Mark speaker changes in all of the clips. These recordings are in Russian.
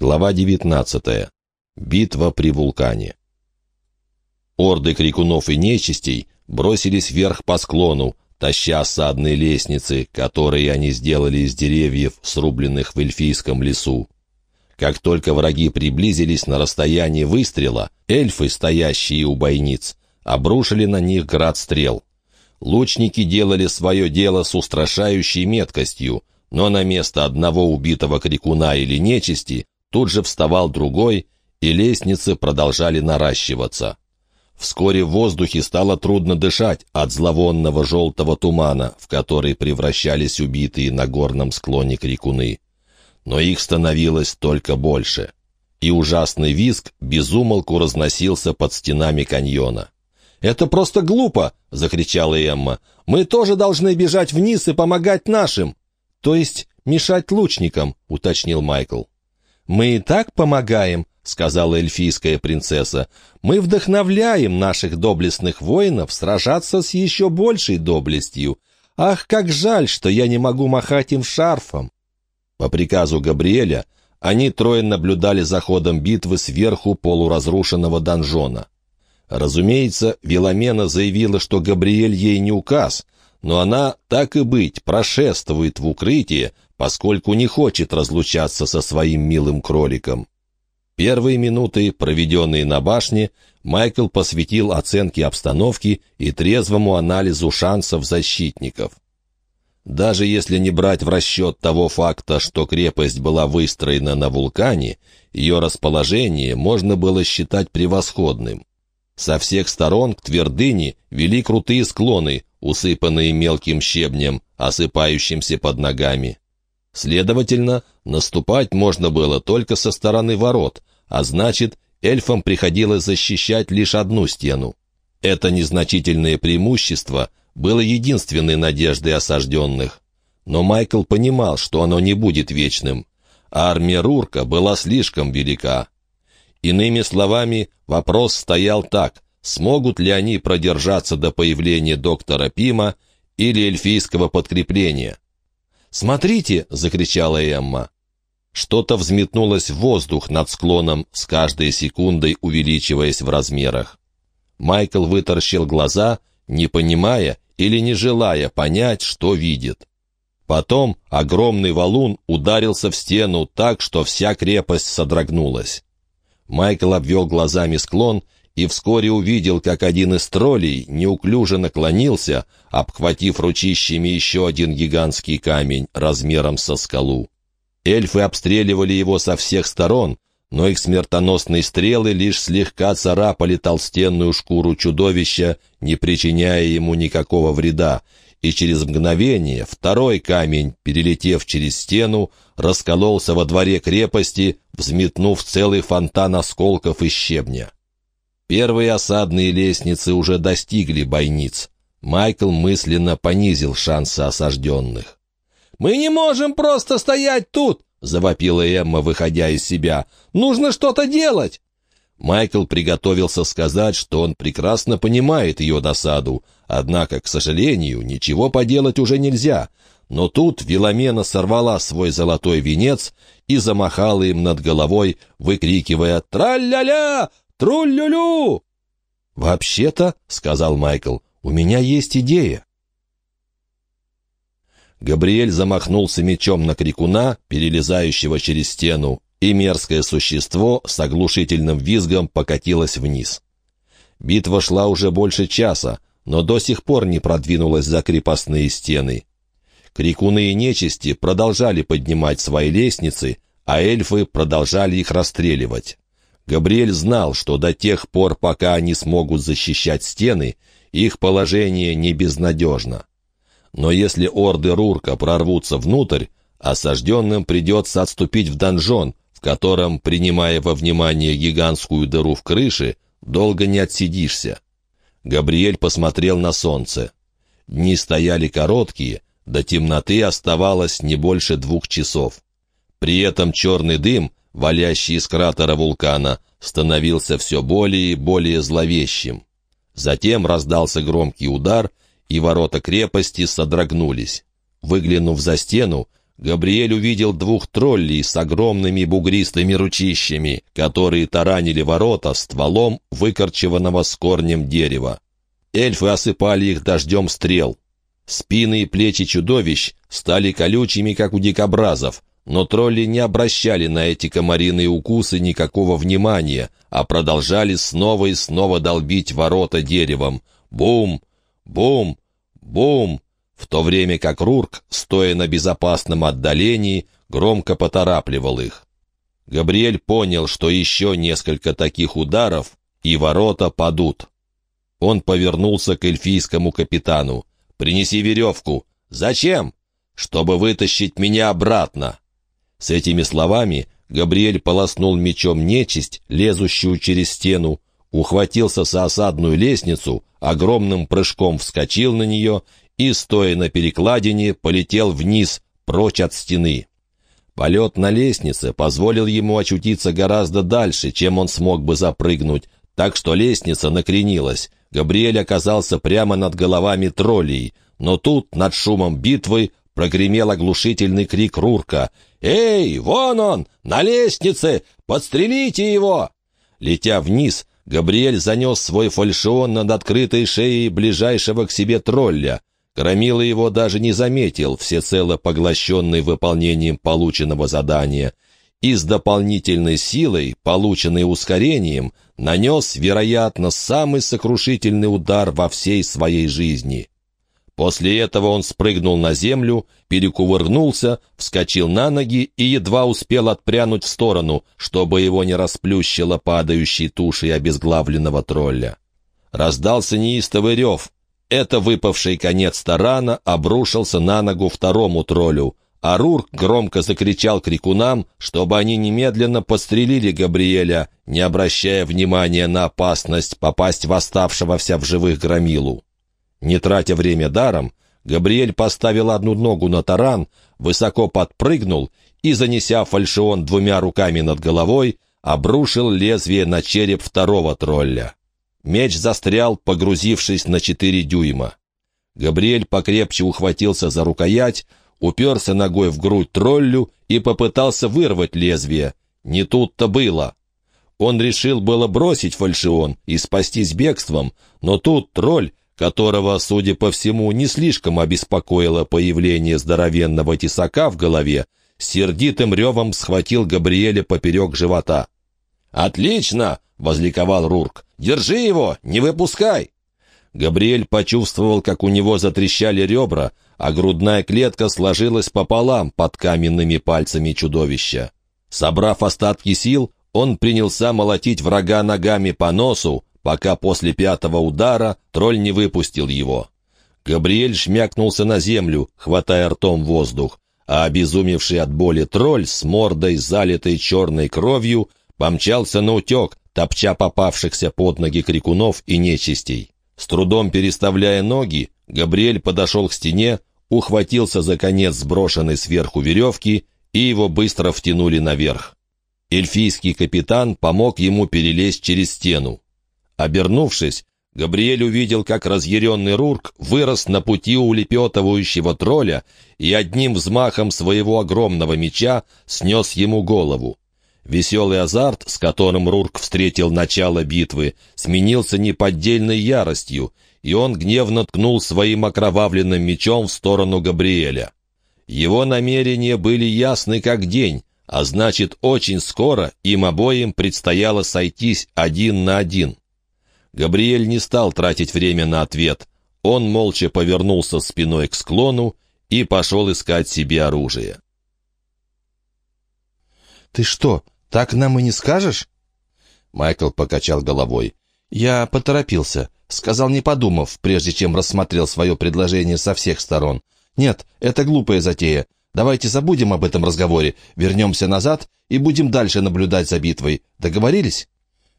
Speaker 1: Глава 19. Битва при вулкане. Орды крикунов и нечистей бросились вверх по склону, таща осадные лестницы, которые они сделали из деревьев, срубленных в эльфийском лесу. Как только враги приблизились на расстояние выстрела, эльфы, стоящие у бойниц, обрушили на них град стрел. Лучники делали свое дело с устрашающей меткостью, но на место одного убитого крикуна или нечисти Тут же вставал другой, и лестницы продолжали наращиваться. Вскоре в воздухе стало трудно дышать от зловонного желтого тумана, в который превращались убитые на горном склоне крикуны. Но их становилось только больше. И ужасный визг безумолку разносился под стенами каньона. «Это просто глупо!» — закричала Эмма. «Мы тоже должны бежать вниз и помогать нашим!» «То есть мешать лучникам», — уточнил Майкл. «Мы и так помогаем», — сказала эльфийская принцесса. «Мы вдохновляем наших доблестных воинов сражаться с еще большей доблестью. Ах, как жаль, что я не могу махать им шарфом!» По приказу Габриэля они трое наблюдали за ходом битвы сверху полуразрушенного донжона. Разумеется, Виломена заявила, что Габриэль ей не указ, но она, так и быть, прошествует в укрытие, поскольку не хочет разлучаться со своим милым кроликом. Первые минуты, проведенные на башне, Майкл посвятил оценке обстановки и трезвому анализу шансов защитников. Даже если не брать в расчет того факта, что крепость была выстроена на вулкане, ее расположение можно было считать превосходным. Со всех сторон к твердыне вели крутые склоны, усыпанные мелким щебнем, осыпающимся под ногами. Следовательно, наступать можно было только со стороны ворот, а значит, эльфам приходилось защищать лишь одну стену. Это незначительное преимущество было единственной надеждой осажденных. Но Майкл понимал, что оно не будет вечным. Армия Рурка была слишком велика. Иными словами, вопрос стоял так, смогут ли они продержаться до появления доктора Пима или эльфийского подкрепления. «Смотрите!» — закричала Эмма. Что-то взметнулось в воздух над склоном, с каждой секундой увеличиваясь в размерах. Майкл вытаращил глаза, не понимая или не желая понять, что видит. Потом огромный валун ударился в стену так, что вся крепость содрогнулась. Майкл обвел глазами склон и вскоре увидел, как один из троллей неуклюже наклонился, обхватив ручищами еще один гигантский камень размером со скалу. Эльфы обстреливали его со всех сторон, но их смертоносные стрелы лишь слегка царапали толстенную шкуру чудовища, не причиняя ему никакого вреда, и через мгновение второй камень, перелетев через стену, раскололся во дворе крепости, взметнув целый фонтан осколков и щебня. Первые осадные лестницы уже достигли бойниц. Майкл мысленно понизил шансы осажденных. «Мы не можем просто стоять тут!» — завопила Эмма, выходя из себя. «Нужно что-то делать!» Майкл приготовился сказать, что он прекрасно понимает ее досаду, однако, к сожалению, ничего поделать уже нельзя. Но тут Виломена сорвала свой золотой венец и замахала им над головой, выкрикивая «Траль-ля-ля! Труль-лю-лю!» «Вообще-то», — сказал Майкл, — «у меня есть идея». Габриэль замахнулся мечом на крикуна, перелезающего через стену, и мерзкое существо с оглушительным визгом покатилось вниз. Битва шла уже больше часа, но до сих пор не продвинулась за крепостные стены. Крикуны и нечисти продолжали поднимать свои лестницы, а эльфы продолжали их расстреливать. Габриэль знал, что до тех пор, пока они смогут защищать стены, их положение не безнадежно. Но если орды Рурка прорвутся внутрь, осажденным придется отступить в донжон, в котором, принимая во внимание гигантскую дыру в крыше, долго не отсидишься. Габриэль посмотрел на солнце. Дни стояли короткие, до темноты оставалось не больше двух часов. При этом черный дым — валящий из кратера вулкана, становился все более и более зловещим. Затем раздался громкий удар, и ворота крепости содрогнулись. Выглянув за стену, Габриэль увидел двух троллей с огромными бугристыми ручищами, которые таранили ворота стволом выкорчеванного с корнем дерева. Эльфы осыпали их дождем стрел. Спины и плечи чудовищ стали колючими, как у дикобразов, но тролли не обращали на эти комариные укусы никакого внимания, а продолжали снова и снова долбить ворота деревом. Бум! Бум! Бум! В то время как Рурк, стоя на безопасном отдалении, громко поторапливал их. Габриэль понял, что еще несколько таких ударов, и ворота падут. Он повернулся к эльфийскому капитану. «Принеси веревку». «Зачем?» «Чтобы вытащить меня обратно». С этими словами Габриэль полоснул мечом нечисть, лезущую через стену, ухватился за осадную лестницу, огромным прыжком вскочил на нее и, стоя на перекладине, полетел вниз, прочь от стены. Полет на лестнице позволил ему очутиться гораздо дальше, чем он смог бы запрыгнуть, так что лестница накренилась. Габриэль оказался прямо над головами троллей, но тут, над шумом битвы, прогремел оглушительный крик Рурка. «Эй, вон он! На лестнице! Подстрелите его!» Летя вниз, Габриэль занес свой фальшион над открытой шеей ближайшего к себе тролля. Громила его даже не заметил, всецело поглощенный выполнением полученного задания, и с дополнительной силой, полученной ускорением, нанес, вероятно, самый сокрушительный удар во всей своей жизни. После этого он спрыгнул на землю, перекувырнулся, вскочил на ноги и едва успел отпрянуть в сторону, чтобы его не расплющило падающей тушей обезглавленного тролля. Раздался неистовый рев. Это выпавший конец тарана обрушился на ногу второму троллю, а Рурк громко закричал крикунам, чтобы они немедленно подстрелили Габриэля, не обращая внимания на опасность попасть в оставшегося в живых громилу. Не тратя время даром, Габриэль поставил одну ногу на таран, высоко подпрыгнул и, занеся фальшион двумя руками над головой, обрушил лезвие на череп второго тролля. Меч застрял, погрузившись на четыре дюйма. Габриэль покрепче ухватился за рукоять, уперся ногой в грудь троллю и попытался вырвать лезвие. Не тут-то было. Он решил было бросить фальшион и спастись бегством, но тут тролль, которого, судя по всему, не слишком обеспокоило появление здоровенного тесака в голове, сердитым ревом схватил Габриэля поперек живота. «Отлично!» — возликовал Рурк. «Держи его! Не выпускай!» Габриэль почувствовал, как у него затрещали ребра, а грудная клетка сложилась пополам под каменными пальцами чудовища. Собрав остатки сил, он принялся молотить врага ногами по носу, пока после пятого удара тролль не выпустил его. Габриэль шмякнулся на землю, хватая ртом воздух, а обезумевший от боли тролль с мордой, залитой черной кровью, помчался на утек, топча попавшихся под ноги крикунов и нечистей. С трудом переставляя ноги, Габриэль подошел к стене, ухватился за конец сброшенной сверху веревки, и его быстро втянули наверх. Эльфийский капитан помог ему перелезть через стену. Обернувшись, Габриэль увидел, как разъяренный Рурк вырос на пути улепетывающего тролля и одним взмахом своего огромного меча снес ему голову. Веселый азарт, с которым Рурк встретил начало битвы, сменился неподдельной яростью, и он гневно ткнул своим окровавленным мечом в сторону Габриэля. Его намерения были ясны как день, а значит, очень скоро им обоим предстояло сойтись один на один. Габриэль не стал тратить время на ответ. Он молча повернулся спиной к склону и пошел искать себе оружие.
Speaker 2: «Ты что, так нам и не скажешь?» Майкл покачал головой. «Я поторопился. Сказал, не подумав, прежде чем рассмотрел свое предложение со всех сторон. Нет, это глупая затея. Давайте забудем об этом разговоре, вернемся назад и будем дальше наблюдать за битвой. Договорились?»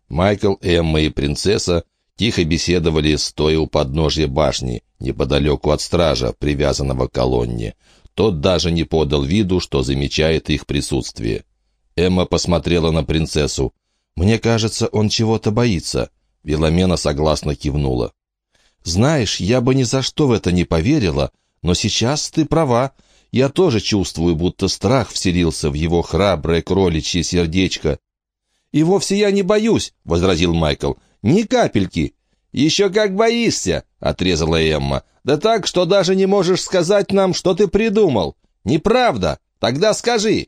Speaker 1: Майкл, Эмма и принцесса тихо беседовали, стоя у подножья башни, неподалеку от стража, привязанного к колонне. Тот даже не подал виду, что замечает их присутствие. Эмма посмотрела на принцессу. «Мне кажется, он чего-то боится». Веломена согласно кивнула.
Speaker 2: «Знаешь, я бы ни за что в это не поверила, но сейчас ты права. Я тоже чувствую, будто страх вселился в его храброе кроличье сердечко. «И вовсе я не боюсь», — возразил Майкл. «Ни капельки». «Еще как боишься», — отрезала Эмма. «Да так, что даже не можешь сказать нам, что ты придумал. Неправда. Тогда скажи».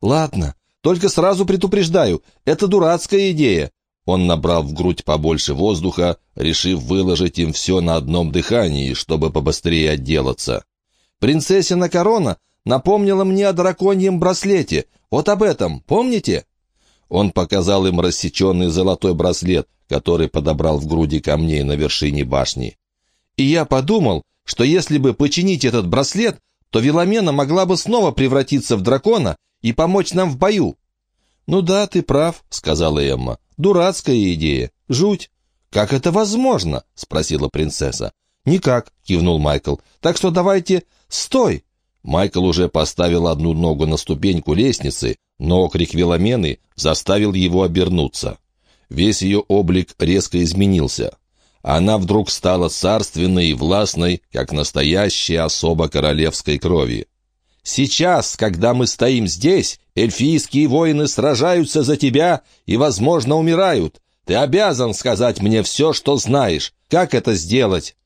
Speaker 2: «Ладно, только сразу предупреждаю, это дурацкая идея». Он набрал в грудь побольше воздуха, решив выложить им все на одном дыхании, чтобы побыстрее отделаться. «Принцессина корона напомнила мне о драконьем браслете. Вот об этом, помните?» Он показал им рассеченный золотой браслет, который подобрал в груди камней на вершине башни. «И я подумал, что если бы починить этот браслет, то Веломена могла бы снова превратиться в дракона и помочь нам в бою». «Ну да, ты прав», — сказала Эмма. «Дурацкая идея. Жуть». «Как это возможно?» — спросила принцесса. «Никак», — кивнул Майкл. «Так что давайте... Стой!» Майкл уже поставил одну ногу на ступеньку лестницы, но окрик Веломены заставил его обернуться. Весь ее облик резко изменился. Она вдруг стала царственной и властной, как настоящая особа королевской крови. «Сейчас, когда мы стоим здесь, эльфийские воины сражаются за тебя и, возможно, умирают. Ты обязан сказать мне все, что знаешь. Как это сделать?»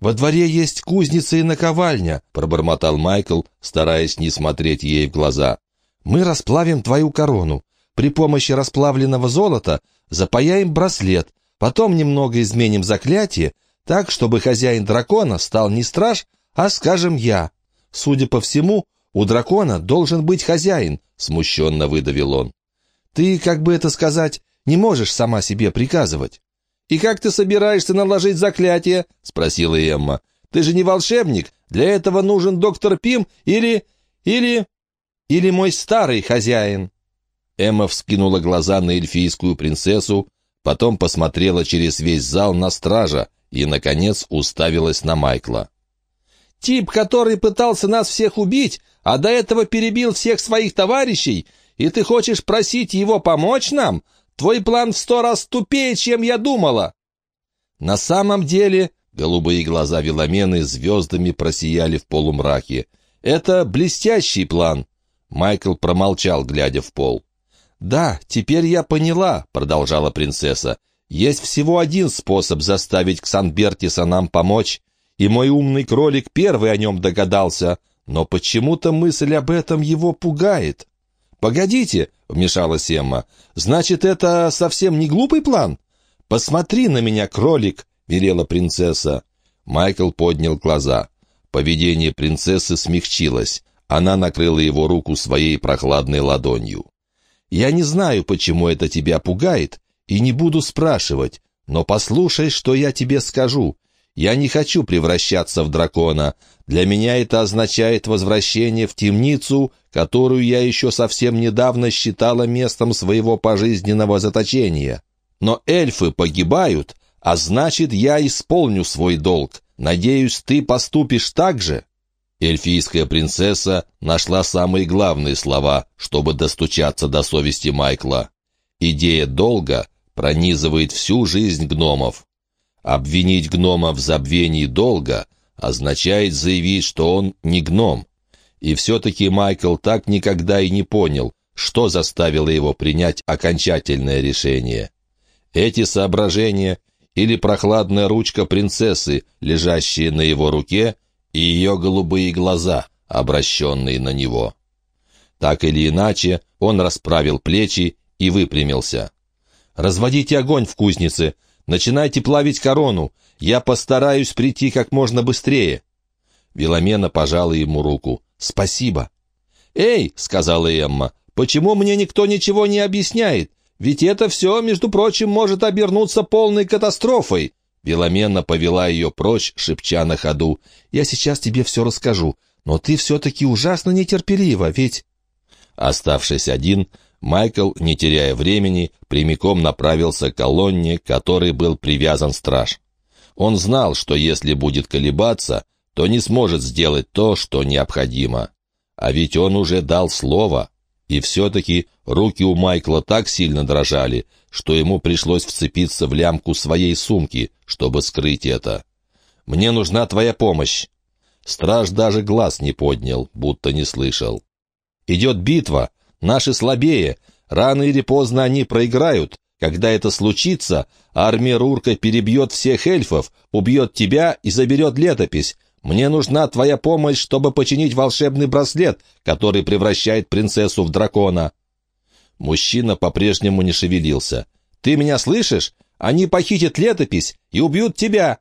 Speaker 2: «Во дворе есть кузница и наковальня», — пробормотал Майкл, стараясь не смотреть ей в глаза. «Мы расплавим твою корону. При помощи расплавленного золота запаяем браслет, потом немного изменим заклятие, так, чтобы хозяин дракона стал не страж, а, скажем, я. Судя по всему, у дракона должен быть хозяин», — смущенно выдавил он. «Ты, как бы это сказать, не можешь сама себе приказывать». «И как ты собираешься наложить заклятие?» — спросила Эмма. «Ты же не волшебник. Для этого нужен доктор Пим или... или... или мой старый хозяин». Эмма вскинула глаза на эльфийскую принцессу, потом посмотрела через весь зал на стража и, наконец, уставилась на Майкла. «Тип, который пытался нас всех убить, а до этого перебил всех своих товарищей, и ты хочешь просить его помочь нам? Твой план в сто раз тупее, чем я думала!» На самом деле, голубые глаза Веломены звездами просияли в полумраке. «Это блестящий план!» Майкл промолчал, глядя в пол. «Да, теперь я поняла», — продолжала принцесса. «Есть всего один способ заставить Ксанбертиса нам помочь, и мой умный кролик первый о нем догадался, но почему-то мысль об этом его пугает». «Погодите», — вмешалась Эмма, — «значит, это совсем не глупый план?» «Посмотри на меня, кролик», — велела принцесса. Майкл поднял глаза. Поведение принцессы смягчилось. Она накрыла его руку своей прохладной ладонью. Я не знаю, почему это тебя пугает, и не буду спрашивать, но послушай, что я тебе скажу. Я не хочу превращаться в дракона. Для меня это означает возвращение в темницу, которую я еще совсем недавно считала местом своего пожизненного заточения. Но эльфы погибают, а значит, я исполню свой долг. Надеюсь, ты поступишь так же?» Эльфийская принцесса нашла самые главные слова, чтобы достучаться до совести Майкла. Идея долга пронизывает всю жизнь гномов. Обвинить гнома в забвении долга означает заявить, что он не гном. И все-таки Майкл так никогда и не понял, что заставило его принять окончательное решение. Эти соображения или прохладная ручка принцессы, лежащая на его руке, и ее голубые глаза, обращенные на него. Так или иначе, он расправил плечи и выпрямился. «Разводите огонь в кузнице! Начинайте плавить корону! Я постараюсь прийти как можно быстрее!» Веломена пожала ему руку. «Спасибо!» «Эй!» — сказала Эмма. «Почему мне никто ничего не объясняет? Ведь это все, между прочим, может обернуться полной катастрофой. Беломена повела ее прочь, шепча на ходу. «Я сейчас тебе все расскажу, но ты все-таки ужасно нетерпелива, ведь...» Оставшись один, Майкл, не теряя времени, прямиком направился к колонне, которой был привязан страж. Он знал, что если будет колебаться, то не сможет сделать то, что необходимо. А ведь он уже дал слово. И все-таки руки у Майкла так сильно дрожали, что ему пришлось вцепиться в лямку своей сумки, чтобы скрыть это. «Мне нужна твоя помощь».
Speaker 1: Страж даже глаз не поднял, будто не слышал. «Идет битва. Наши слабее. Рано или поздно они проиграют. Когда это случится, армия Рурка перебьет всех эльфов, убьет тебя и заберет летопись. Мне нужна твоя помощь, чтобы починить волшебный браслет, который превращает принцессу в дракона». Мужчина по-прежнему не шевелился. «Ты меня слышишь? Они похитят летопись и убьют тебя!»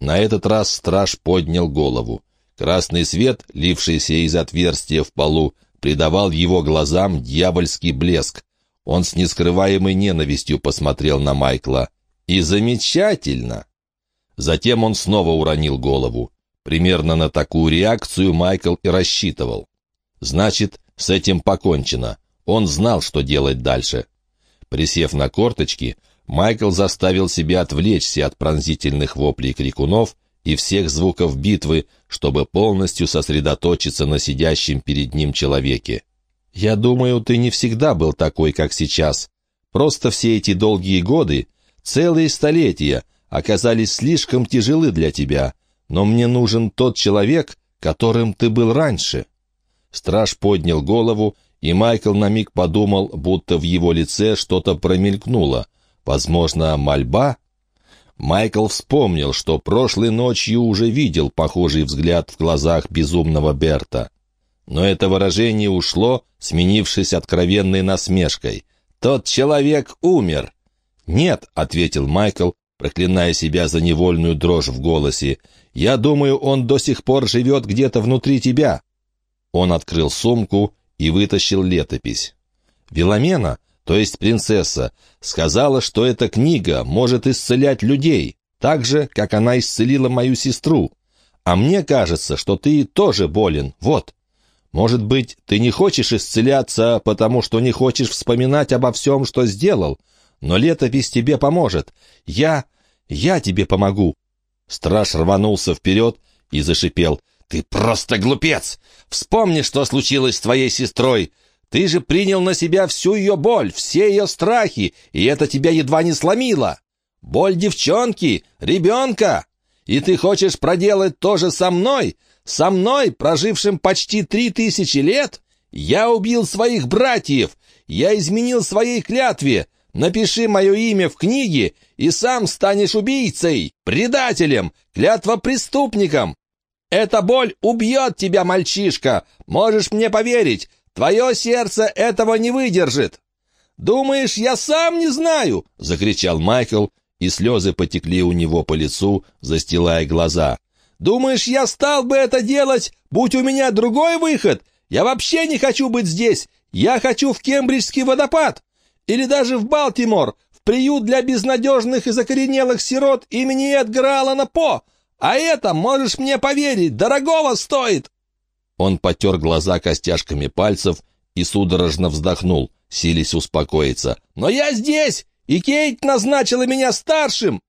Speaker 1: На этот раз страж поднял голову. Красный свет, лившийся из отверстия в полу, придавал его глазам дьявольский блеск. Он с нескрываемой ненавистью посмотрел на Майкла. «И замечательно!» Затем он снова уронил голову. Примерно на такую реакцию Майкл и рассчитывал. Значит, с этим покончено. Он знал, что делать дальше. Присев на корточки, Майкл заставил себя отвлечься от пронзительных воплей крикунов и всех звуков битвы, чтобы полностью сосредоточиться на сидящем перед ним человеке. «Я думаю, ты не всегда был такой, как сейчас. Просто все эти долгие годы, целые столетия, оказались слишком тяжелы для тебя, но мне нужен тот человек, которым ты был раньше». Страж поднял голову, и Майкл на миг подумал, будто в его лице что-то промелькнуло. Возможно, мольба? Майкл вспомнил, что прошлой ночью уже видел похожий взгляд в глазах безумного Берта. Но это выражение ушло, сменившись откровенной насмешкой. «Тот человек умер!» «Нет», — ответил Майкл, проклиная себя за невольную дрожь в голосе. «Я думаю, он до сих пор живет где-то внутри тебя». Он открыл сумку и вытащил летопись. Веломена, то есть принцесса, сказала, что эта книга может исцелять людей, так же, как она исцелила мою сестру. А мне кажется, что ты тоже болен, вот. Может быть, ты не хочешь исцеляться, потому что не хочешь вспоминать обо всем, что сделал, но летопись тебе поможет. Я... я тебе помогу». Страж рванулся вперед и зашипел. «Ты просто глупец! Вспомни, что случилось с твоей сестрой! Ты же принял на себя всю ее боль, все ее страхи, и это тебя едва не сломило! Боль девчонки, ребенка! И ты хочешь проделать то же со мной? Со мной, прожившим почти три тысячи лет? Я убил своих братьев! Я изменил своей клятве! Напиши мое имя в книге, и сам станешь убийцей, предателем, клятва преступником. Эта боль убьет тебя, мальчишка! Можешь мне поверить, твое сердце этого не выдержит!» «Думаешь, я сам не знаю?» — закричал Майкл, и слезы потекли у него по лицу, застилая глаза. «Думаешь, я стал бы это делать, будь у меня другой выход? Я вообще не хочу быть здесь! Я хочу в Кембриджский водопад! Или даже в Балтимор, в приют для безнадежных и закоренелых сирот имени Эдгара Аллана По! А это, можешь мне поверить, дорогого стоит!» Он потер глаза костяшками пальцев и судорожно вздохнул, силясь успокоиться. «Но я здесь, и Кейт назначила меня старшим!»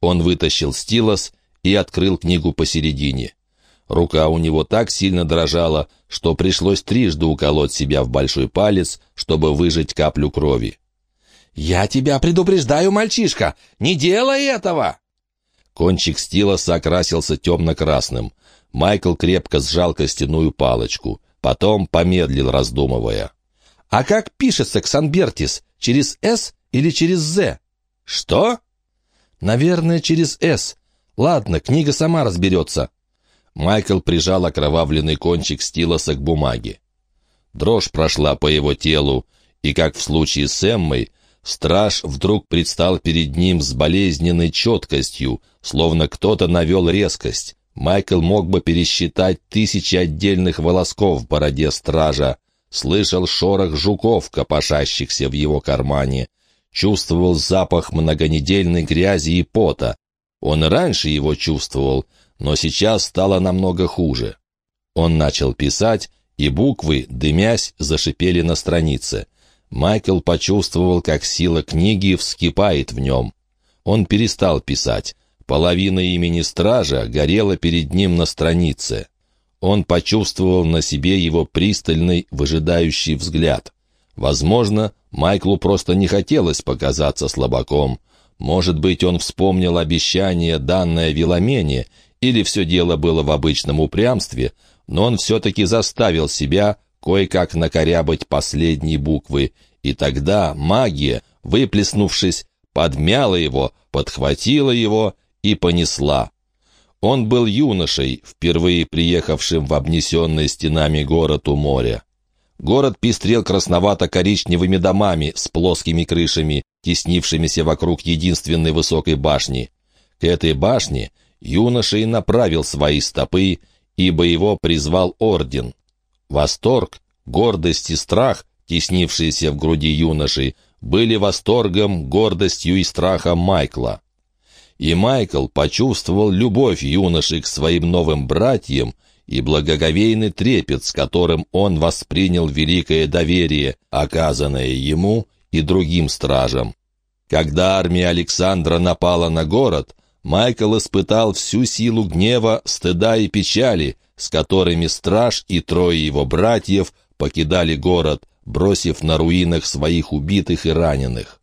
Speaker 1: Он вытащил стилос и открыл книгу посередине. Рука у него так сильно дрожала, что пришлось трижды уколоть себя в большой палец, чтобы выжать каплю крови. «Я тебя предупреждаю, мальчишка! Не делай этого!» Кончик стилоса окрасился темно-красным. Майкл крепко сжал костяную палочку. Потом помедлил, раздумывая. «А как пишется Ксанбертис? Через «С» или через «З»?» «Что?» «Наверное, через «С». Ладно, книга сама разберется». Майкл прижал окровавленный кончик стилоса к бумаге. Дрожь прошла по его телу, и, как в случае с Эммой, Страж вдруг предстал перед ним с болезненной четкостью, словно кто-то навел резкость. Майкл мог бы пересчитать тысячи отдельных волосков в бороде стража, слышал шорох жуков, копошащихся в его кармане, чувствовал запах многонедельной грязи и пота. Он раньше его чувствовал, но сейчас стало намного хуже. Он начал писать, и буквы, дымясь, зашипели на странице. Майкл почувствовал, как сила книги вскипает в нем. Он перестал писать. Половина имени стража горела перед ним на странице. Он почувствовал на себе его пристальный, выжидающий взгляд. Возможно, Майклу просто не хотелось показаться слабаком. Может быть, он вспомнил обещание, данное Виломене, Или все дело было в обычном упрямстве, но он все-таки заставил себя кое-как накорябать последние буквы, и тогда магия, выплеснувшись, подмяла его, подхватила его и понесла. Он был юношей, впервые приехавшим в обнесенный стенами город у моря. Город пестрел красновато-коричневыми домами с плоскими крышами, теснившимися вокруг единственной высокой башни. К этой башне юноша и направил свои стопы, ибо его призвал орден. Восторг, гордость и страх, теснившиеся в груди юноши, были восторгом, гордостью и страхом Майкла. И Майкл почувствовал любовь юноши к своим новым братьям и благоговейный трепет, с которым он воспринял великое доверие, оказанное ему и другим стражам. Когда армия Александра напала на город, Майкл испытал всю силу гнева, стыда и печали, с которыми страж и трое его братьев покидали город, бросив на руинах своих убитых и раненых.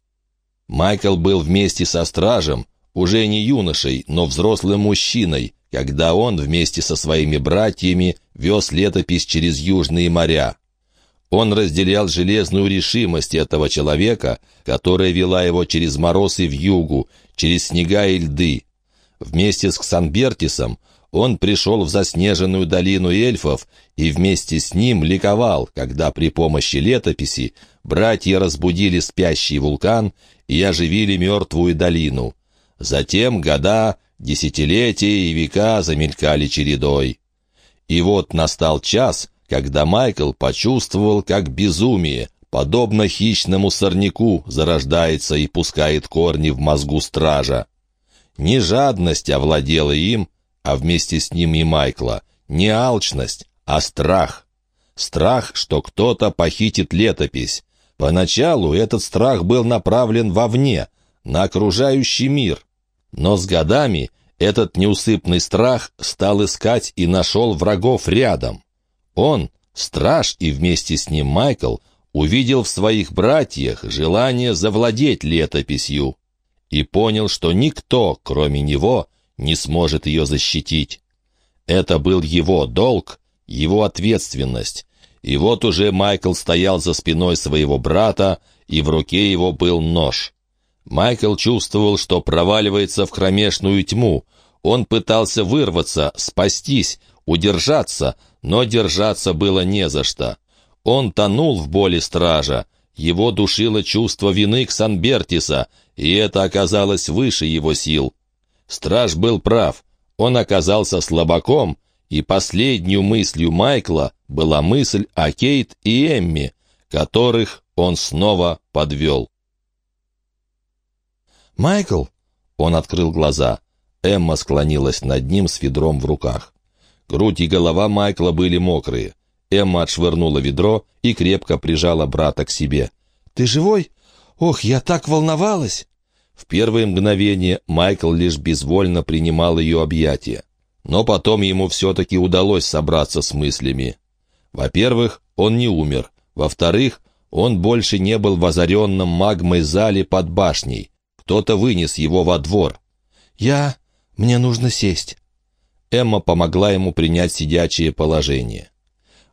Speaker 1: Майкл был вместе со стражем, уже не юношей, но взрослым мужчиной, когда он вместе со своими братьями вез летопись через южные моря. Он разделял железную решимость этого человека, которая вела его через мороз и вьюгу, через снега и льды. Вместе с Ксанбертисом он пришел в заснеженную долину эльфов и вместе с ним ликовал, когда при помощи летописи братья разбудили спящий вулкан и оживили мертвую долину. Затем года, десятилетия и века замелькали чередой. И вот настал час, когда Майкл почувствовал, как безумие, подобно хищному сорняку, зарождается и пускает корни в мозгу стража. Не жадность овладела им, а вместе с ним и Майкла. Не алчность, а страх. Страх, что кто-то похитит летопись. Поначалу этот страх был направлен вовне, на окружающий мир. Но с годами этот неусыпный страх стал искать и нашел врагов рядом. Он, страж и вместе с ним Майкл, увидел в своих братьях желание завладеть летописью и понял, что никто, кроме него, не сможет ее защитить. Это был его долг, его ответственность. И вот уже Майкл стоял за спиной своего брата, и в руке его был нож. Майкл чувствовал, что проваливается в кромешную тьму. Он пытался вырваться, спастись, удержаться, но держаться было не за что. Он тонул в боли стража. Его душило чувство вины к Санбертиса, и это оказалось выше его сил. Страж был прав. Он оказался слабаком, и последнюю мыслью Майкла была мысль о Кейт и Эмми, которых он снова подвел.
Speaker 2: «Майкл!» Он открыл глаза. Эмма склонилась над ним с ведром в руках.
Speaker 1: Грудь и голова Майкла были мокрые. Эмма отшвырнула ведро и крепко прижала брата к себе.
Speaker 2: «Ты живой? Ох, я так волновалась!»
Speaker 1: В первые мгновения Майкл лишь безвольно принимал ее объятия. Но потом ему все-таки удалось собраться с мыслями. Во-первых, он не умер. Во-вторых, он больше не был в озаренном магмой зале под башней. Кто-то вынес его во двор.
Speaker 2: «Я... мне нужно сесть».
Speaker 1: Эмма помогла ему принять сидячее положение.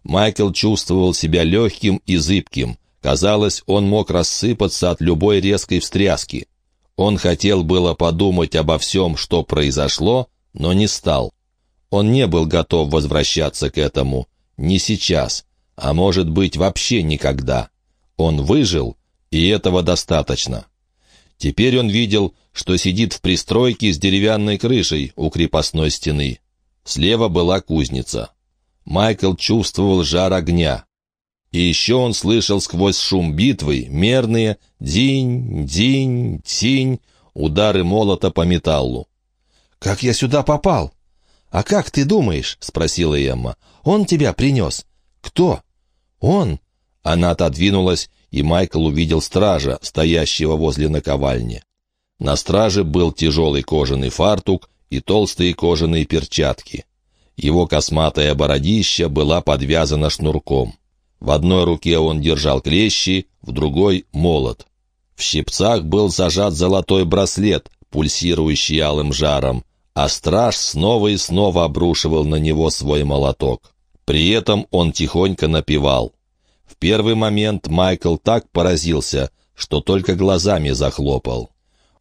Speaker 1: Майкл чувствовал себя легким и зыбким. Казалось, он мог рассыпаться от любой резкой встряски. Он хотел было подумать обо всем, что произошло, но не стал. Он не был готов возвращаться к этому. Не сейчас, а может быть вообще никогда. Он выжил, и этого достаточно. Теперь он видел, что сидит в пристройке с деревянной крышей у крепостной стены. Слева была кузница. Майкл чувствовал жар огня. И еще он слышал сквозь шум битвы мерные «динь, динь, тинь» удары молота по металлу.
Speaker 2: «Как я сюда попал?» «А как ты думаешь?» — спросила Эмма. «Он тебя принес». «Кто?» «Он».
Speaker 1: Она отодвинулась и Майкл увидел стража, стоящего возле наковальни. На страже был тяжелый кожаный фартук и толстые кожаные перчатки. Его косматая бородища была подвязана шнурком. В одной руке он держал клещи, в другой — молот. В щипцах был зажат золотой браслет, пульсирующий алым жаром, а страж снова и снова обрушивал на него свой молоток. При этом он тихонько напевал. В первый момент Майкл так поразился, что только глазами захлопал.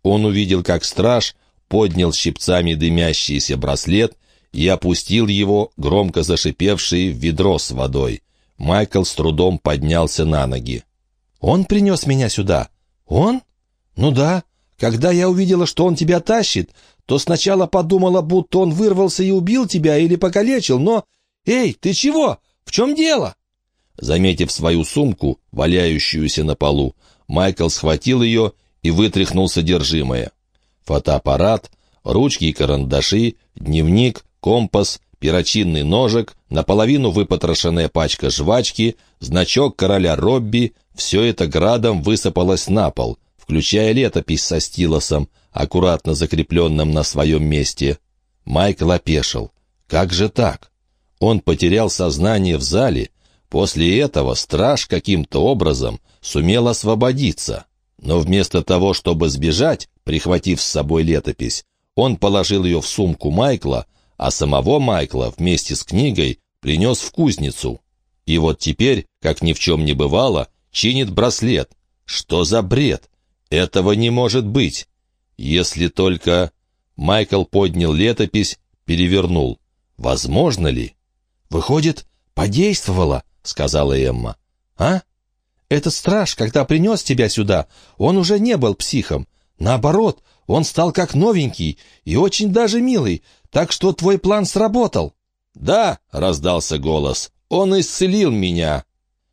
Speaker 1: Он увидел, как страж поднял щипцами дымящийся браслет и опустил его, громко зашипевший, в ведро с водой. Майкл с трудом поднялся на ноги. «Он принес меня сюда? Он? Ну да. Когда я увидела, что он тебя тащит, то сначала подумала, будто он вырвался и убил тебя или покалечил, но... Эй, ты чего? В чем дело?» Заметив свою сумку, валяющуюся на полу, Майкл схватил ее и вытряхнул содержимое. Фотоаппарат, ручки и карандаши, дневник, компас, перочинный ножик, наполовину выпотрошенная пачка жвачки, значок короля Робби — все это градом высыпалось на пол, включая летопись со стилосом, аккуратно закрепленным на своем месте. Майкл опешил. Как же так? Он потерял сознание в зале. После этого страж каким-то образом сумел освободиться. Но вместо того, чтобы сбежать, прихватив с собой летопись, он положил ее в сумку Майкла, а самого Майкла вместе с книгой принес в кузницу. И вот теперь, как ни в чем не бывало, чинит браслет. Что за бред? Этого не может быть. Если только... Майкл поднял летопись, перевернул. Возможно ли?
Speaker 2: «Выходит, подействовало», — сказала Эмма. «А? Этот страж, когда принес тебя сюда, он уже не был психом. Наоборот, он стал как новенький и очень даже милый, так что твой план сработал».
Speaker 1: «Да», — раздался голос, — «он исцелил меня».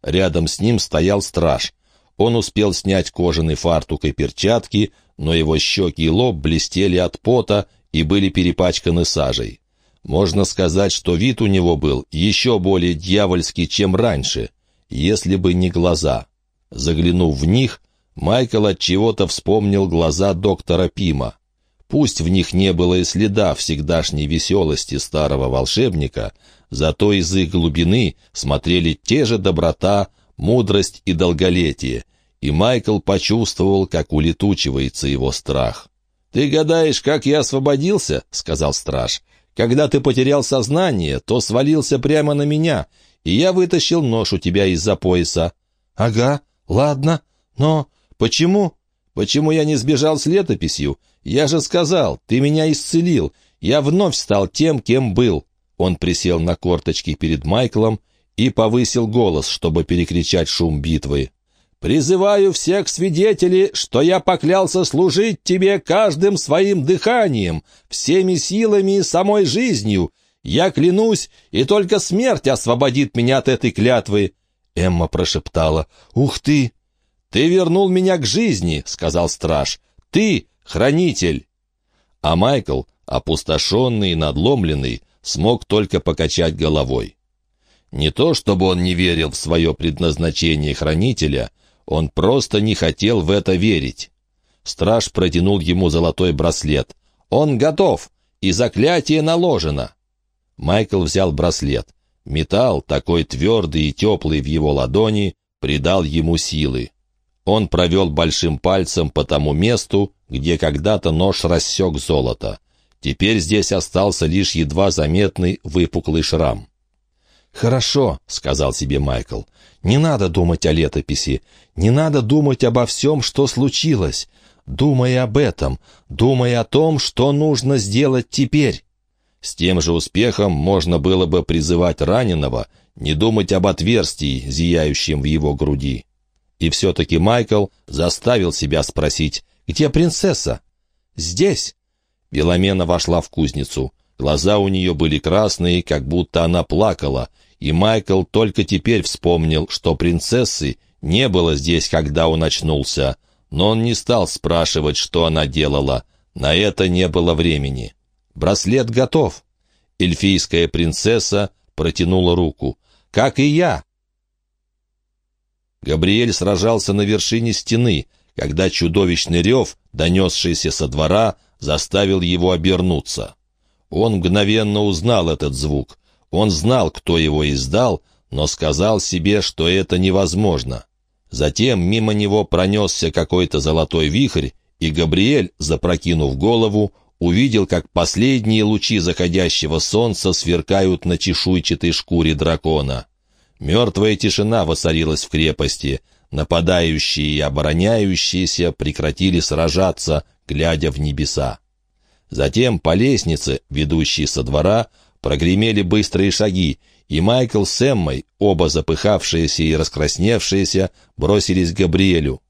Speaker 1: Рядом с ним стоял страж. Он успел снять кожаный фартук и перчатки, но его щеки и лоб блестели от пота и были перепачканы сажей. Можно сказать, что вид у него был еще более дьявольский, чем раньше, если бы не глаза. Заглянув в них, Майкл от чего-то вспомнил глаза доктора Пима. Пусть в них не было и следа всегдашней веселости старого волшебника, зато из их глубины смотрели те же доброта, мудрость и долголетие, и Майкл почувствовал, как улетучивается его страх. «Ты гадаешь, как я освободился?» — сказал страж. «Когда ты потерял сознание, то свалился прямо на меня, и я вытащил нож у тебя из-за пояса».
Speaker 2: «Ага, ладно, но почему?»
Speaker 1: «Почему я не сбежал с летописью? Я же сказал, ты меня исцелил. Я вновь стал тем, кем был». Он присел на корточки перед Майклом и повысил голос, чтобы перекричать шум битвы. «Призываю всех свидетелей, что я поклялся служить тебе каждым своим дыханием, всеми силами и самой жизнью. Я клянусь, и только смерть освободит меня от этой клятвы».
Speaker 2: Эмма прошептала. «Ух ты!»
Speaker 1: «Ты вернул меня к жизни», — сказал страж. «Ты — хранитель». А Майкл, опустошенный и надломленный, смог только покачать головой. Не то чтобы он не верил в свое предназначение хранителя, он просто не хотел в это верить. Страж протянул ему золотой браслет. «Он готов, и заклятие наложено». Майкл взял браслет. Металл, такой твердый и теплый в его ладони, придал ему силы. Он провел большим пальцем по тому месту, где когда-то нож рассек золото. Теперь здесь остался лишь едва заметный выпуклый шрам.
Speaker 2: «Хорошо», — сказал себе Майкл, — «не надо думать о летописи, не надо думать обо всем, что случилось. Думай об этом, думай о том, что нужно сделать теперь».
Speaker 1: С тем же успехом можно было бы призывать раненого не думать об отверстии, зияющем в его груди. И все-таки Майкл заставил себя спросить, где принцесса? «Здесь». Беломена вошла в кузницу. Глаза у нее были красные, как будто она плакала, и Майкл только теперь вспомнил, что принцессы не было здесь, когда он очнулся, но он не стал спрашивать, что она делала. На это не было времени. «Браслет готов». Эльфийская принцесса протянула руку. «Как и я». Габриэль сражался на вершине стены, когда чудовищный рев, донесшийся со двора, заставил его обернуться. Он мгновенно узнал этот звук. Он знал, кто его издал, но сказал себе, что это невозможно. Затем мимо него пронесся какой-то золотой вихрь, и Габриэль, запрокинув голову, увидел, как последние лучи заходящего солнца сверкают на чешуйчатой шкуре дракона. Мертвая тишина воцарилась в крепости. Нападающие и обороняющиеся прекратили сражаться, глядя в небеса. Затем по лестнице, ведущей со двора, прогремели быстрые шаги, и Майкл с Эммой, оба запыхавшиеся и раскрасневшиеся, бросились к Габриэлю.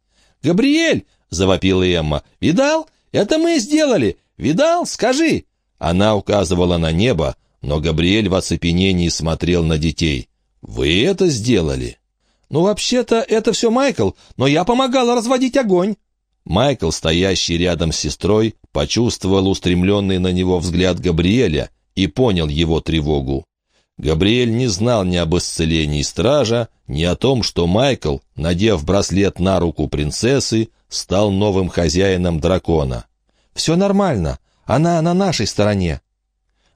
Speaker 1: «Габриэль!» — завопила Эмма. «Видал? Это мы сделали! Видал? Скажи!» Она указывала на небо, но Габриэль в оцепенении смотрел на детей. «Вы это сделали?» «Ну, вообще-то, это все Майкл, но я помогала разводить огонь». Майкл, стоящий рядом с сестрой, почувствовал устремленный на него взгляд Габриэля и понял его тревогу. Габриэль не знал ни об исцелении стража, ни о том, что Майкл, надев браслет на руку принцессы, стал новым хозяином дракона. «Все нормально, она на нашей стороне».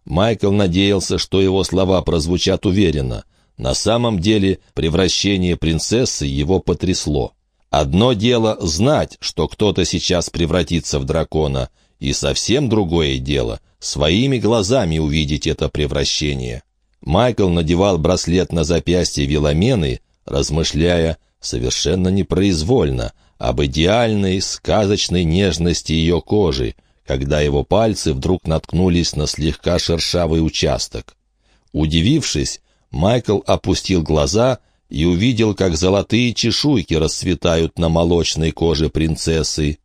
Speaker 1: Майкл надеялся, что его слова прозвучат уверенно. На самом деле превращение принцессы его потрясло. Одно дело знать, что кто-то сейчас превратится в дракона, и совсем другое дело — своими глазами увидеть это превращение. Майкл надевал браслет на запястье Виломены, размышляя совершенно непроизвольно об идеальной, сказочной нежности ее кожи, когда его пальцы вдруг наткнулись на слегка шершавый участок. Удивившись, Майкл опустил глаза и увидел, как золотые чешуйки расцветают на молочной коже принцессы.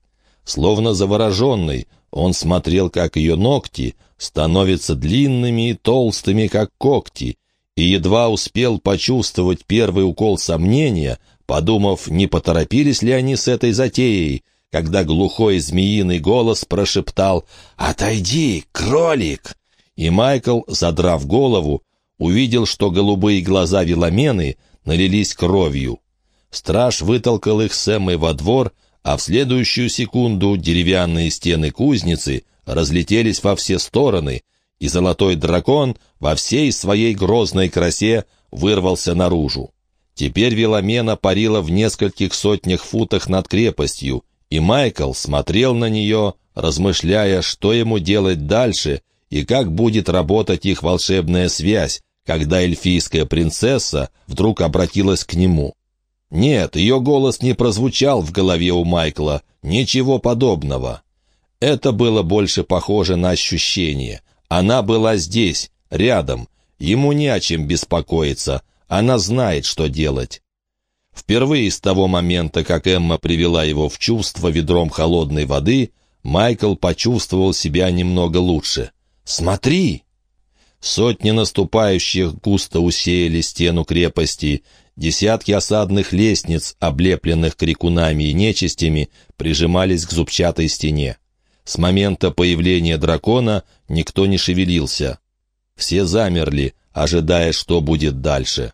Speaker 1: Словно завороженный, он смотрел, как ее ногти становятся длинными и толстыми, как когти, и едва успел почувствовать первый укол сомнения, подумав, не поторопились ли они с этой затеей, когда глухой змеиный голос прошептал «Отойди, кролик!» И Майкл, задрав голову, увидел, что голубые глаза Виломены налились кровью. Страж вытолкал их с Эммой во двор, а в следующую секунду деревянные стены кузницы разлетелись во все стороны, и золотой дракон во всей своей грозной красе вырвался наружу. Теперь Веломена парила в нескольких сотнях футах над крепостью, и Майкл смотрел на нее, размышляя, что ему делать дальше и как будет работать их волшебная связь, когда эльфийская принцесса вдруг обратилась к нему. Нет, ее голос не прозвучал в голове у Майкла, ничего подобного. Это было больше похоже на ощущение. Она была здесь, рядом, ему не о чем беспокоиться, она знает, что делать. Впервые с того момента, как Эмма привела его в чувство ведром холодной воды, Майкл почувствовал себя немного лучше. «Смотри!» Сотни наступающих густо усеяли стену крепости. Десятки осадных лестниц, облепленных крикунами и нечистями, прижимались к зубчатой стене. С момента появления дракона никто не шевелился. Все замерли, ожидая, что будет дальше.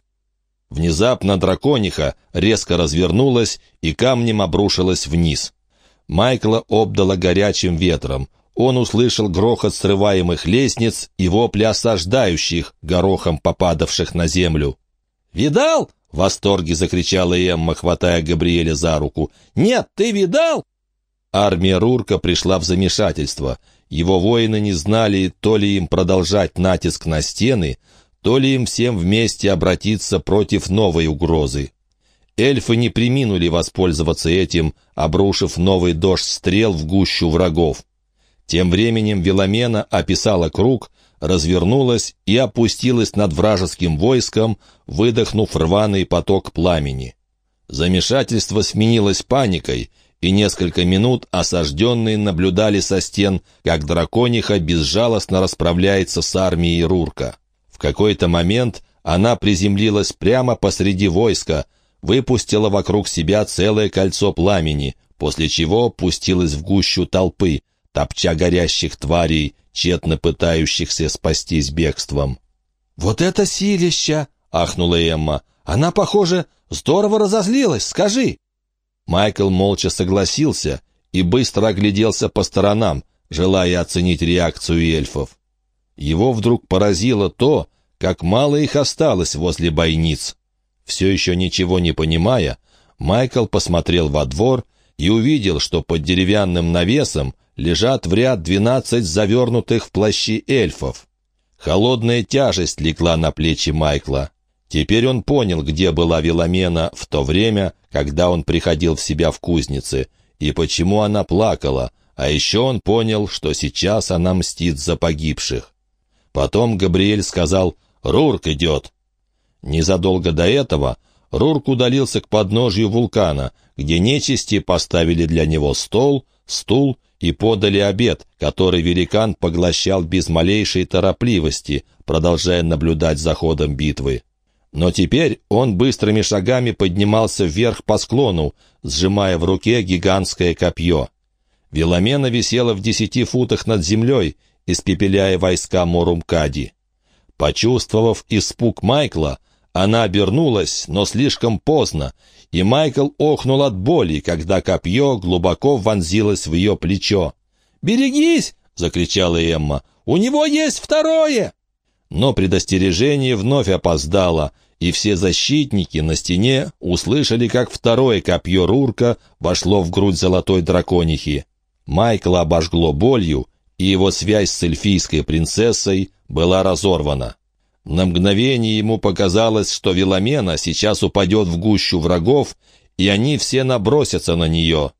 Speaker 1: Внезапно дракониха резко развернулась и камнем обрушилась вниз. Майкла обдала горячим ветром. Он услышал грохот срываемых лестниц и вопли осаждающих, горохом попадавших на землю. «Видал?» — в восторге закричала Эмма, хватая Габриэля за руку. «Нет, ты видал?» Армия Рурка пришла в замешательство. Его воины не знали, то ли им продолжать натиск на стены, то ли им всем вместе обратиться против новой угрозы. Эльфы не приминули воспользоваться этим, обрушив новый дождь стрел в гущу врагов. Тем временем Веломена описала круг, развернулась и опустилась над вражеским войском, выдохнув рваный поток пламени. Замешательство сменилось паникой, и несколько минут осажденные наблюдали со стен, как дракониха безжалостно расправляется с армией Рурка. В какой-то момент она приземлилась прямо посреди войска, выпустила вокруг себя целое кольцо пламени, после чего пустилась в гущу толпы, топча горящих тварей, тщетно пытающихся спастись бегством. «Вот это силища!» — ахнула Эмма. «Она, похоже, здорово разозлилась, скажи!» Майкл молча согласился и быстро огляделся по сторонам, желая оценить реакцию эльфов. Его вдруг поразило то, как мало их осталось возле бойниц. Все еще ничего не понимая, Майкл посмотрел во двор и увидел, что под деревянным навесом лежат в ряд двенадцать завернутых в плащи эльфов. Холодная тяжесть легла на плечи Майкла. Теперь он понял, где была Веломена в то время, когда он приходил в себя в кузнице, и почему она плакала, а еще он понял, что сейчас она мстит за погибших. Потом Габриэль сказал «Рурк идет». Незадолго до этого Рурк удалился к подножью вулкана, где нечисти поставили для него стол, стул и подали обед, который великан поглощал без малейшей торопливости, продолжая наблюдать за ходом битвы. Но теперь он быстрыми шагами поднимался вверх по склону, сжимая в руке гигантское копье. Веломена висела в десяти футах над землей, испепеляя войска Морумкади. Почувствовав испуг Майкла, она обернулась, но слишком поздно, и Майкл охнул от боли, когда копье глубоко вонзилось в ее плечо. «Берегись!» — закричала Эмма. «У него есть второе!» Но предостережение вновь опоздало, и все защитники на стене услышали, как второе копье Рурка вошло в грудь золотой драконихи. Майкла обожгло болью, и его связь с эльфийской принцессой была разорвана. На мгновение ему показалось, что Веломена сейчас упадет в гущу врагов, и они все набросятся на нее.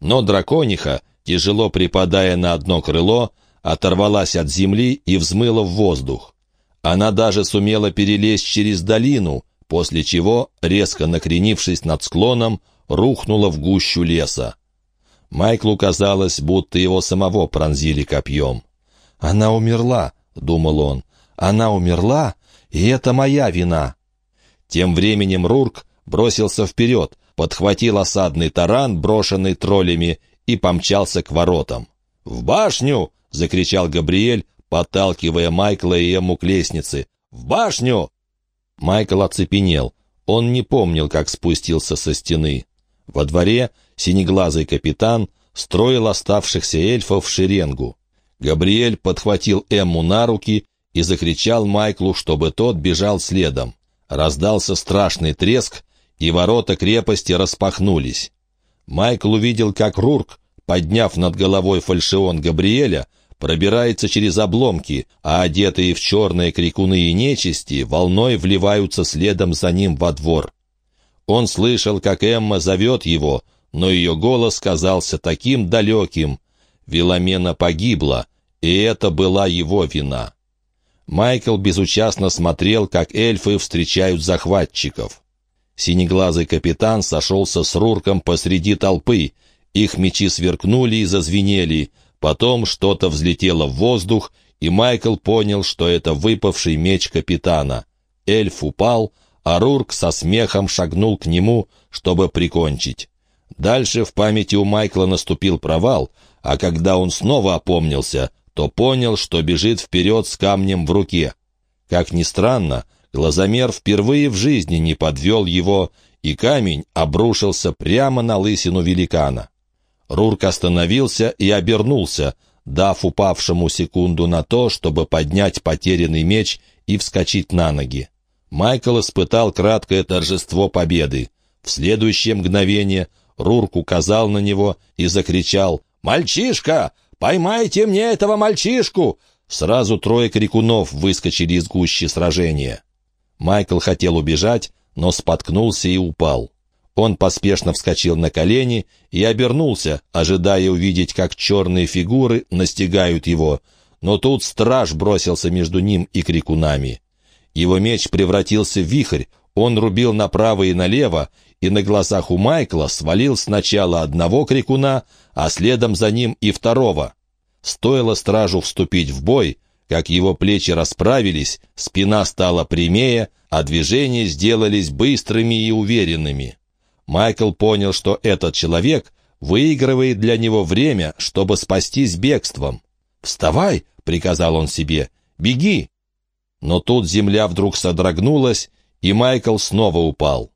Speaker 1: Но дракониха, тяжело припадая на одно крыло, оторвалась от земли и взмыла в воздух. Она даже сумела перелезть через долину, после чего, резко накренившись над склоном, рухнула в гущу леса. Майклу казалось, будто его самого пронзили копьем. «Она умерла», — думал он. «Она умерла, и это моя вина». Тем временем Рурк бросился вперед, подхватил осадный таран, брошенный троллями, и помчался к воротам. «В башню!» — закричал Габриэль, подталкивая Майкла и Эмму к лестнице. «В башню!» Майкл оцепенел. Он не помнил, как спустился со стены. Во дворе синеглазый капитан строил оставшихся эльфов в шеренгу. Габриэль подхватил Эмму на руки и закричал Майклу, чтобы тот бежал следом. Раздался страшный треск, и ворота крепости распахнулись. Майкл увидел, как Рурк, подняв над головой фальшион Габриэля, пробирается через обломки, а одетые в черные крикуны и нечисти волной вливаются следом за ним во двор. Он слышал, как Эмма зовет его, но ее голос казался таким далеким. Веломена погибла, и это была его вина. Майкл безучастно смотрел, как эльфы встречают захватчиков. Синеглазый капитан сошелся с Рурком посреди толпы. Их мечи сверкнули и зазвенели — Потом что-то взлетело в воздух, и Майкл понял, что это выпавший меч капитана. Эльф упал, а Рурк со смехом шагнул к нему, чтобы прикончить. Дальше в памяти у Майкла наступил провал, а когда он снова опомнился, то понял, что бежит вперед с камнем в руке. Как ни странно, глазомер впервые в жизни не подвел его, и камень обрушился прямо на лысину великана. Рурк остановился и обернулся, дав упавшему секунду на то, чтобы поднять потерянный меч и вскочить на ноги. Майкл испытал краткое торжество победы. В следующее мгновение Рурк указал на него и закричал «Мальчишка! Поймайте мне этого мальчишку!» Сразу трое крикунов выскочили из гущи сражения. Майкл хотел убежать, но споткнулся и упал. Он поспешно вскочил на колени и обернулся, ожидая увидеть, как черные фигуры настигают его. Но тут страж бросился между ним и крикунами. Его меч превратился в вихрь, он рубил направо и налево, и на глазах у Майкла свалил сначала одного крикуна, а следом за ним и второго. Стоило стражу вступить в бой, как его плечи расправились, спина стала прямее, а движения сделались быстрыми и уверенными. Майкл понял, что этот человек выигрывает для него время, чтобы спастись бегством. «Вставай!» — приказал он себе. «Беги!» Но тут земля вдруг содрогнулась, и Майкл снова упал.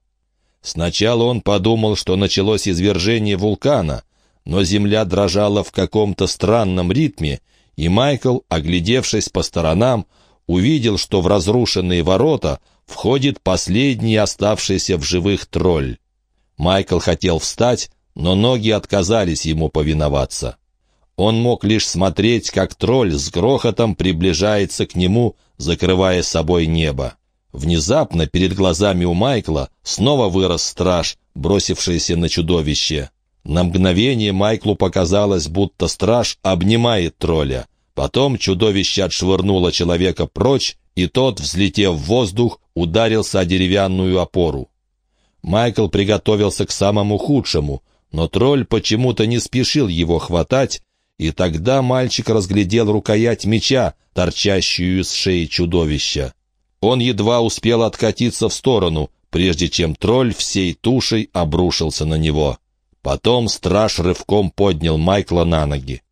Speaker 1: Сначала он подумал, что началось извержение вулкана, но земля дрожала в каком-то странном ритме, и Майкл, оглядевшись по сторонам, увидел, что в разрушенные ворота входит последний оставшийся в живых тролль. Майкл хотел встать, но ноги отказались ему повиноваться. Он мог лишь смотреть, как тролль с грохотом приближается к нему, закрывая собой небо. Внезапно перед глазами у Майкла снова вырос страж, бросившийся на чудовище. На мгновение Майклу показалось, будто страж обнимает тролля. Потом чудовище отшвырнуло человека прочь, и тот, взлетев в воздух, ударился о деревянную опору. Майкл приготовился к самому худшему, но тролль почему-то не спешил его хватать, и тогда мальчик разглядел рукоять меча, торчащую из шеи чудовища. Он едва успел откатиться в сторону, прежде чем тролль всей тушей обрушился на него. Потом страж рывком поднял Майкла на ноги.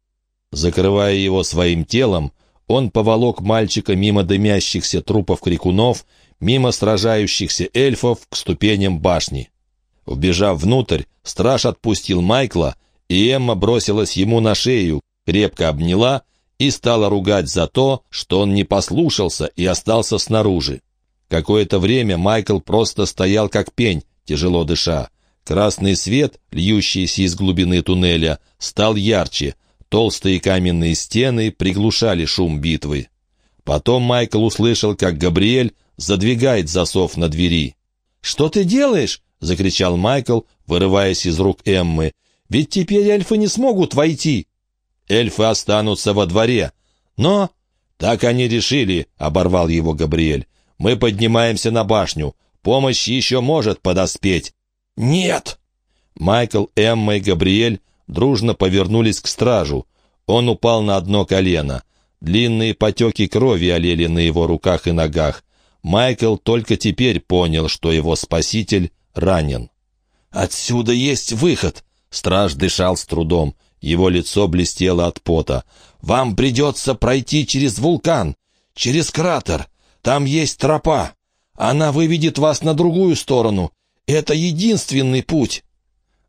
Speaker 1: Закрывая его своим телом, он поволок мальчика мимо дымящихся трупов крикунов, мимо сражающихся эльфов к ступеням башни. Вбежав внутрь, страж отпустил Майкла, и Эмма бросилась ему на шею, крепко обняла и стала ругать за то, что он не послушался и остался снаружи. Какое-то время Майкл просто стоял как пень, тяжело дыша. Красный свет, льющийся из глубины туннеля, стал ярче. Толстые каменные стены приглушали шум битвы. Потом Майкл услышал, как Габриэль задвигает засов на двери. «Что ты делаешь?» — закричал Майкл, вырываясь из рук Эммы. «Ведь теперь эльфы не смогут войти!» «Эльфы останутся во дворе!» «Но...» «Так они решили», — оборвал его Габриэль. «Мы поднимаемся на башню. Помощь еще может подоспеть. «Нет!» Майкл, Эмма и Габриэль дружно повернулись к стражу. Он упал на одно колено. Длинные потеки крови олели на его руках и ногах. Майкл только теперь понял, что его спаситель ранен. «Отсюда есть выход!» Страж дышал с трудом. Его лицо блестело от пота. «Вам придется пройти через вулкан, через кратер. Там есть тропа. Она выведет вас на другую сторону. Это единственный путь!»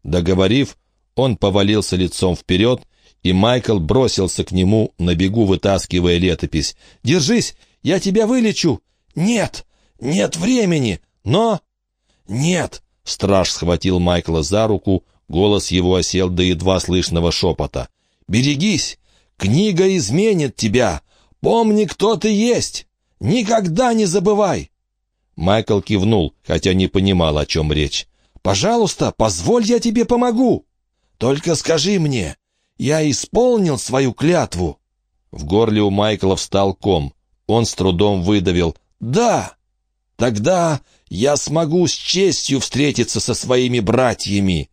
Speaker 1: Договорив, он повалился лицом вперед, и Майкл бросился к нему, на бегу вытаскивая летопись. «Держись! Я тебя вылечу!» «Нет! Нет времени! Но...» «Нет!» — страж схватил Майкла за руку, голос его осел до едва слышного шепота. «Берегись! Книга изменит тебя! Помни, кто ты есть! Никогда не забывай!» Майкл кивнул, хотя не понимал, о чем речь. «Пожалуйста, позволь, я тебе помогу. Только скажи мне, я исполнил свою клятву». В горле у Майкла встал ком. Он с трудом выдавил «Да». «Тогда я смогу с честью встретиться со своими братьями».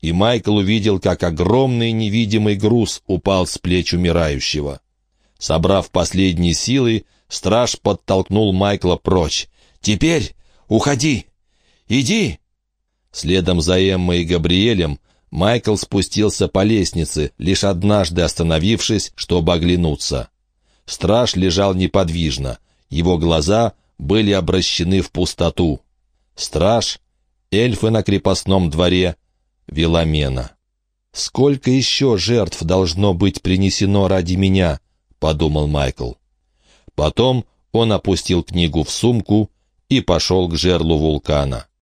Speaker 1: И Майкл увидел, как огромный невидимый груз упал с плеч умирающего. Собрав последние силы, страж подтолкнул Майкла прочь. «Теперь уходи! Иди!» Следом за Эммой и Габриэлем Майкл спустился по лестнице, лишь однажды остановившись, чтобы оглянуться. Страж лежал неподвижно, его глаза были обращены в пустоту. Страж, эльфы на крепостном дворе, Веломена. «Сколько еще жертв должно быть принесено ради меня?» — подумал Майкл. Потом он опустил книгу в сумку и пошел к жерлу вулкана.